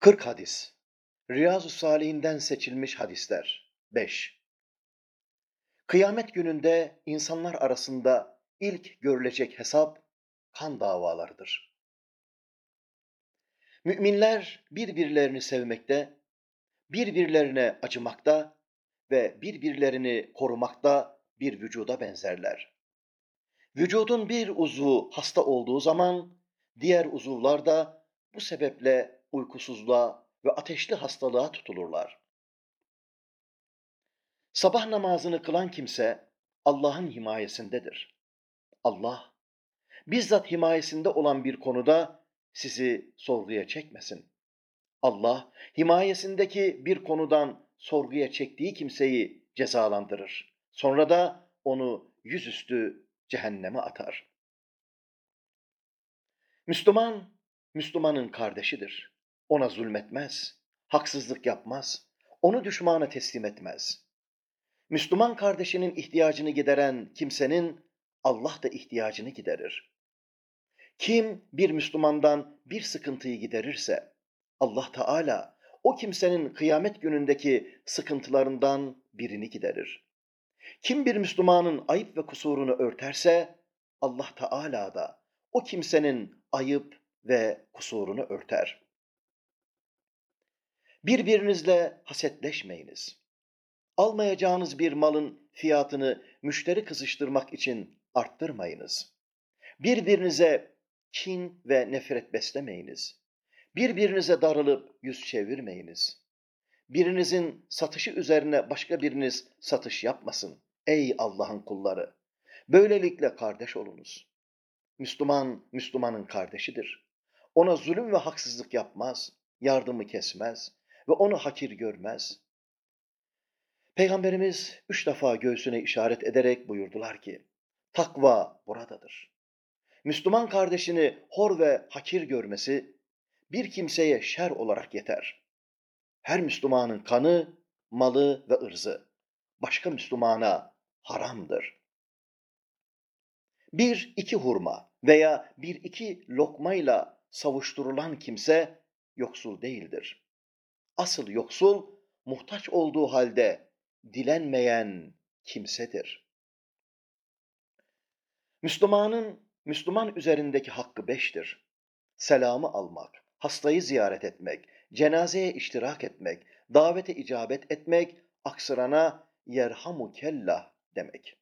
40 hadis. Riyazu Salihinden seçilmiş hadisler. 5. Kıyamet gününde insanlar arasında ilk görülecek hesap kan davalarıdır. Müminler birbirlerini sevmekte, birbirlerine acımakta ve birbirlerini korumakta bir vücuda benzerler. Vücudun bir uzvu hasta olduğu zaman diğer uzuvlar da bu sebeple uykusuzluğa ve ateşli hastalığa tutulurlar. Sabah namazını kılan kimse Allah'ın himayesindedir. Allah, bizzat himayesinde olan bir konuda sizi sorguya çekmesin. Allah, himayesindeki bir konudan sorguya çektiği kimseyi cezalandırır. Sonra da onu yüzüstü cehenneme atar. Müslüman, Müslümanın kardeşidir. Ona zulmetmez, haksızlık yapmaz, onu düşmana teslim etmez. Müslüman kardeşinin ihtiyacını gideren kimsenin Allah da ihtiyacını giderir. Kim bir Müslümandan bir sıkıntıyı giderirse Allah Teala o kimsenin kıyamet günündeki sıkıntılarından birini giderir. Kim bir Müslümanın ayıp ve kusurunu örterse Allah Teala da o kimsenin ayıp ve kusurunu örter. Birbirinizle hasetleşmeyiniz. Almayacağınız bir malın fiyatını müşteri kızıştırmak için arttırmayınız. Birbirinize kin ve nefret beslemeyiniz. Birbirinize darılıp yüz çevirmeyiniz. Birinizin satışı üzerine başka biriniz satış yapmasın. Ey Allah'ın kulları! Böylelikle kardeş olunuz. Müslüman, Müslümanın kardeşidir. Ona zulüm ve haksızlık yapmaz, yardımı kesmez ve onu hakir görmez. Peygamberimiz üç defa göğsüne işaret ederek buyurdular ki, takva buradadır. Müslüman kardeşini hor ve hakir görmesi bir kimseye şer olarak yeter. Her Müslümanın kanı, malı ve ırzı başka Müslümana haramdır. Bir iki hurma veya bir iki lokmayla savuşturulan kimse yoksul değildir. Asıl yoksul muhtaç olduğu halde dilenmeyen kimsedir. Müslümanın Müslüman üzerindeki hakkı beştir. Selamı almak, hastayı ziyaret etmek, cenazeye iştirak etmek, davete icabet etmek, aksırana yerhamu kellah demek.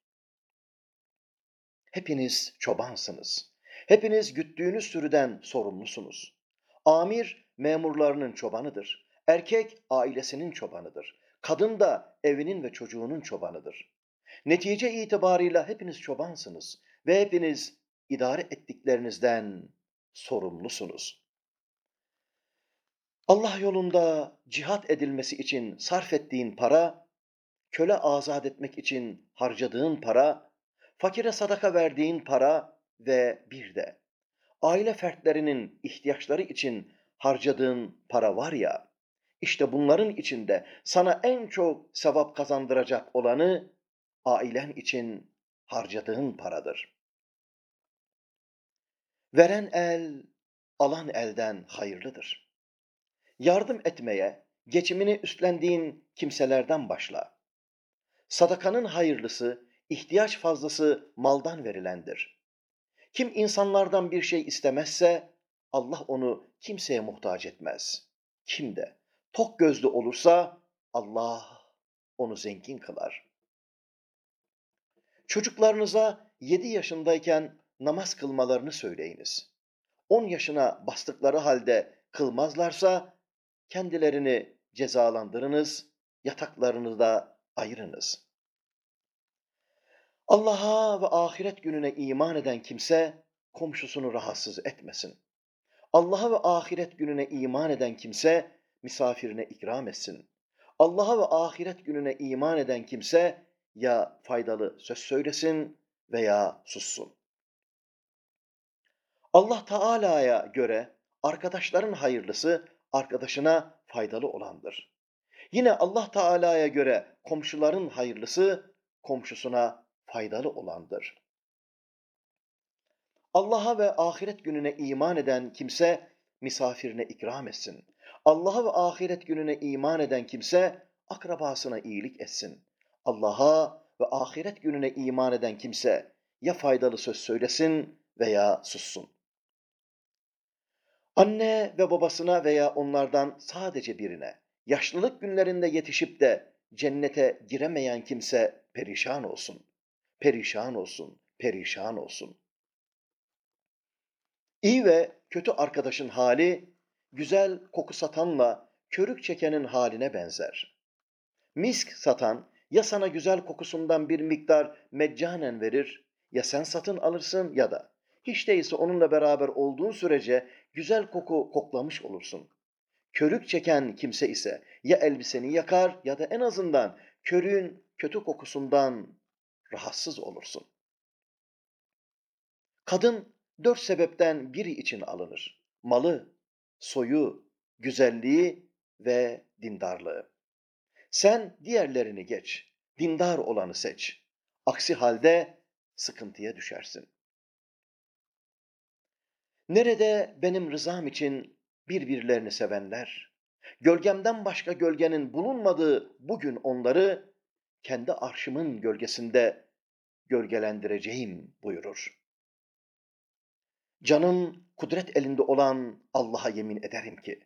Hepiniz çobansınız. Hepiniz güttüğünüz sürüden sorumlusunuz. Amir memurlarının çobanıdır. Erkek ailesinin çobanıdır. Kadın da evinin ve çocuğunun çobanıdır. Netice itibarıyla hepiniz çobansınız ve hepiniz idare ettiklerinizden sorumlusunuz. Allah yolunda cihat edilmesi için sarf ettiğin para, köle azat etmek için harcadığın para, fakire sadaka verdiğin para ve bir de aile fertlerinin ihtiyaçları için harcadığın para var ya, işte bunların içinde sana en çok sevap kazandıracak olanı ailen için harcadığın paradır. Veren el, alan elden hayırlıdır. Yardım etmeye, geçimini üstlendiğin kimselerden başla. Sadakanın hayırlısı, ihtiyaç fazlası maldan verilendir. Kim insanlardan bir şey istemezse, Allah onu kimseye muhtaç etmez. Kim de tok gözlü olursa, Allah onu zengin kılar. Çocuklarınıza yedi yaşındayken namaz kılmalarını söyleyiniz. On yaşına bastıkları halde kılmazlarsa kendilerini cezalandırınız, yataklarını da ayırınız. Allah'a ve ahiret gününe iman eden kimse komşusunu rahatsız etmesin. Allah'a ve ahiret gününe iman eden kimse misafirine ikram etsin. Allah'a ve ahiret gününe iman eden kimse ya faydalı söz söylesin veya sussun. Allah Teala'ya göre arkadaşların hayırlısı arkadaşına faydalı olandır. Yine Allah Teala'ya göre komşuların hayırlısı komşusuna faydalı olandır. Allah'a ve ahiret gününe iman eden kimse misafirine ikram etsin. Allah'a ve ahiret gününe iman eden kimse akrabasına iyilik etsin. Allah'a ve ahiret gününe iman eden kimse ya faydalı söz söylesin veya sussun. Anne ve babasına veya onlardan sadece birine yaşlılık günlerinde yetişip de cennete giremeyen kimse perişan olsun. Perişan olsun, perişan olsun. İyi ve kötü arkadaşın hali güzel koku satanla körük çekenin haline benzer. Misk satan ya sana güzel kokusundan bir miktar meccanen verir ya sen satın alırsın ya da hiç değilse onunla beraber olduğun sürece güzel koku koklamış olursun. Körük çeken kimse ise ya elbiseni yakar ya da en azından körüğün kötü kokusundan rahatsız olursun. Kadın dört sebepten biri için alınır. Malı, soyu, güzelliği ve dindarlığı. Sen diğerlerini geç, dindar olanı seç. Aksi halde sıkıntıya düşersin. Nerede benim rızam için birbirlerini sevenler, gölgemden başka gölgenin bulunmadığı bugün onları kendi arşımın gölgesinde gölgelendireceğim buyurur. Canım kudret elinde olan Allah'a yemin ederim ki,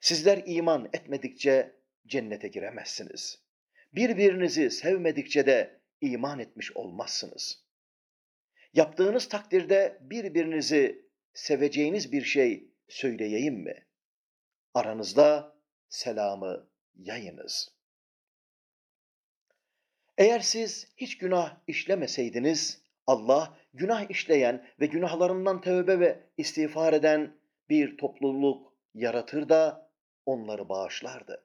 sizler iman etmedikçe cennete giremezsiniz. Birbirinizi sevmedikçe de iman etmiş olmazsınız. Yaptığınız takdirde birbirinizi seveceğiniz bir şey söyleyeyim mi? Aranızda selamı yayınız. Eğer siz hiç günah işlemeseydiniz, Allah günah işleyen ve günahlarından tövbe ve istiğfar eden bir topluluk yaratır da onları bağışlardı.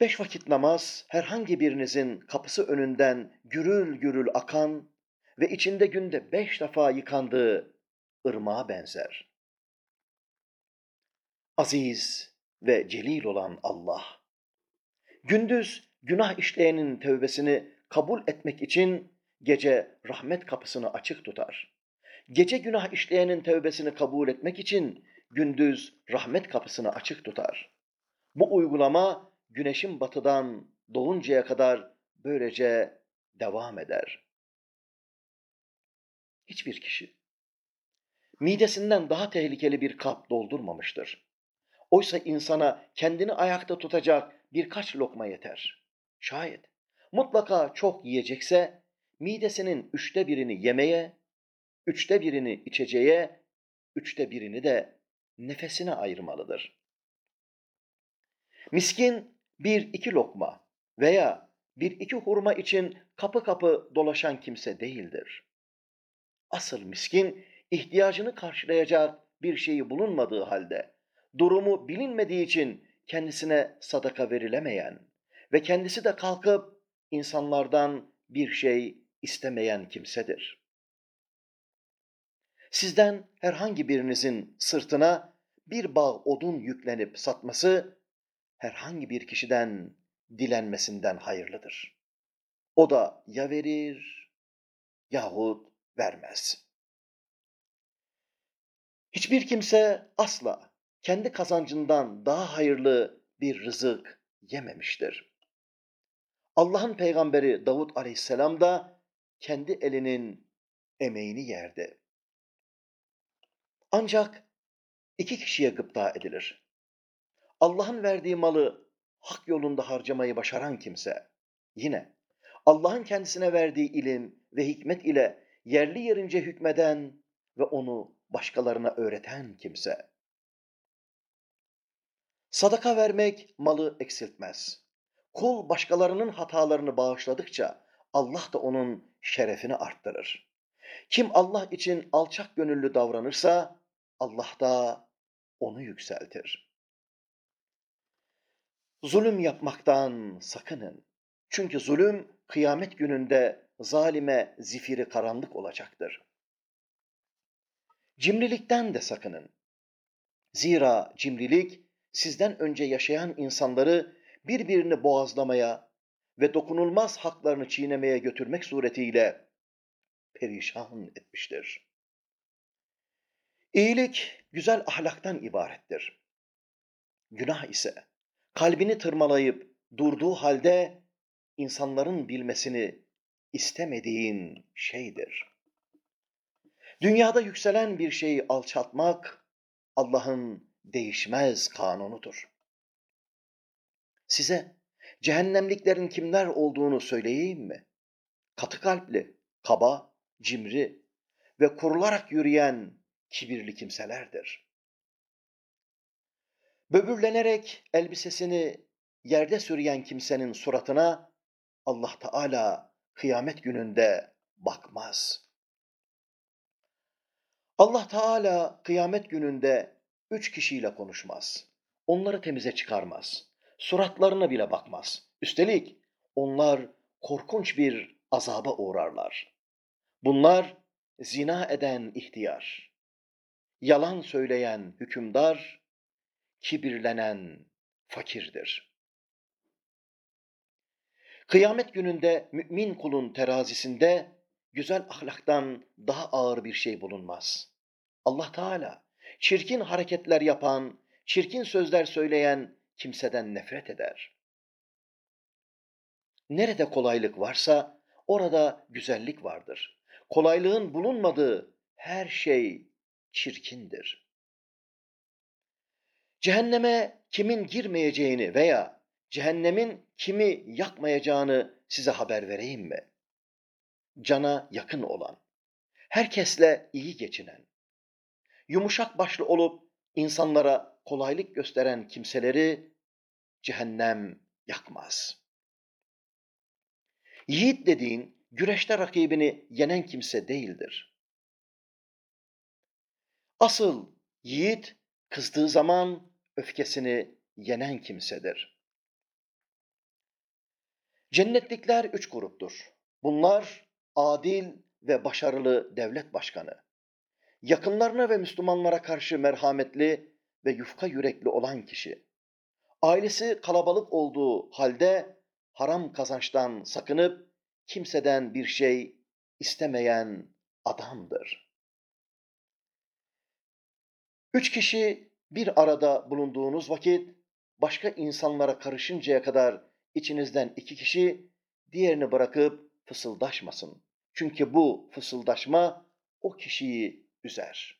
Beş vakit namaz herhangi birinizin kapısı önünden gürül gürül akan ve içinde günde beş defa yıkandığı ırmağa benzer. Aziz ve celil olan Allah, gündüz günah işleyenin tövbesini kabul etmek için gece rahmet kapısını açık tutar. Gece günah işleyenin tövbesini kabul etmek için gündüz rahmet kapısını açık tutar. Bu uygulama güneşin batıdan doğuncaya kadar böylece devam eder. Hiçbir kişi midesinden daha tehlikeli bir kap doldurmamıştır. Oysa insana kendini ayakta tutacak birkaç lokma yeter. Şayet mutlaka çok yiyecekse midesinin üçte birini yemeye, üçte birini içeceğe, üçte birini de nefesine ayırmalıdır. Miskin bir iki lokma veya bir iki hurma için kapı kapı dolaşan kimse değildir. Asıl miskin ihtiyacını karşılayacak bir şeyi bulunmadığı halde, durumu bilinmediği için kendisine sadaka verilemeyen ve kendisi de kalkıp insanlardan bir şey istemeyen kimsedir. Sizden herhangi birinizin sırtına bir bağ odun yüklenip satması herhangi bir kişiden dilenmesinden hayırlıdır. O da ya verir yahut vermez. Hiçbir kimse asla kendi kazancından daha hayırlı bir rızık yememiştir. Allah'ın peygamberi Davud aleyhisselam da kendi elinin emeğini yerdi. Ancak iki kişiye gıpta edilir. Allah'ın verdiği malı hak yolunda harcamayı başaran kimse, yine Allah'ın kendisine verdiği ilim ve hikmet ile yerli yerince hükmeden ve onu başkalarına öğreten kimse. Sadaka vermek malı eksiltmez. Kul başkalarının hatalarını bağışladıkça Allah da onun şerefini arttırır. Kim Allah için alçak gönüllü davranırsa Allah da onu yükseltir. Zulüm yapmaktan sakının. Çünkü zulüm kıyamet gününde zalime zifiri karanlık olacaktır. Cimrilikten de sakının. Zira cimrilik sizden önce yaşayan insanları birbirini boğazlamaya ve dokunulmaz haklarını çiğnemeye götürmek suretiyle perişan etmiştir. İyilik güzel ahlaktan ibarettir. Günah ise kalbini tırmalayıp durduğu halde insanların bilmesini istemediğin şeydir. Dünyada yükselen bir şeyi alçaltmak Allah'ın değişmez kanunudur. Size cehennemliklerin kimler olduğunu söyleyeyim mi? Katı kalpli, kaba, cimri ve kurularak yürüyen kibirli kimselerdir. Böbürlenerek elbisesini yerde sürüyen kimsenin suratına Allah Teala kıyamet gününde bakmaz. Allah Teala kıyamet gününde üç kişiyle konuşmaz. Onları temize çıkarmaz. Suratlarına bile bakmaz. Üstelik onlar korkunç bir azaba uğrarlar. Bunlar zina eden ihtiyar, yalan söyleyen hükümdar, kibirlenen fakirdir. Kıyamet gününde mümin kulun terazisinde güzel ahlaktan daha ağır bir şey bulunmaz. Allah Teala çirkin hareketler yapan, çirkin sözler söyleyen kimseden nefret eder. Nerede kolaylık varsa orada güzellik vardır. Kolaylığın bulunmadığı her şey çirkindir. Cehenneme kimin girmeyeceğini veya cehennemin kimi yakmayacağını size haber vereyim mi? Cana yakın olan, herkesle iyi geçinen, yumuşak başlı olup insanlara kolaylık gösteren kimseleri cehennem yakmaz. Yiğit dediğin güreşte rakibini yenen kimse değildir. Asıl yiğit kızdığı zaman öfkesini yenen kimsedir. Cennetlikler üç gruptur. Bunlar adil ve başarılı devlet başkanı, yakınlarına ve Müslümanlara karşı merhametli ve yufka yürekli olan kişi, ailesi kalabalık olduğu halde haram kazançtan sakınıp kimseden bir şey istemeyen adamdır. Üç kişi bir arada bulunduğunuz vakit başka insanlara karışıncaya kadar içinizden iki kişi diğerini bırakıp fısıldaşmasın. Çünkü bu fısıldaşma o kişiyi üzer.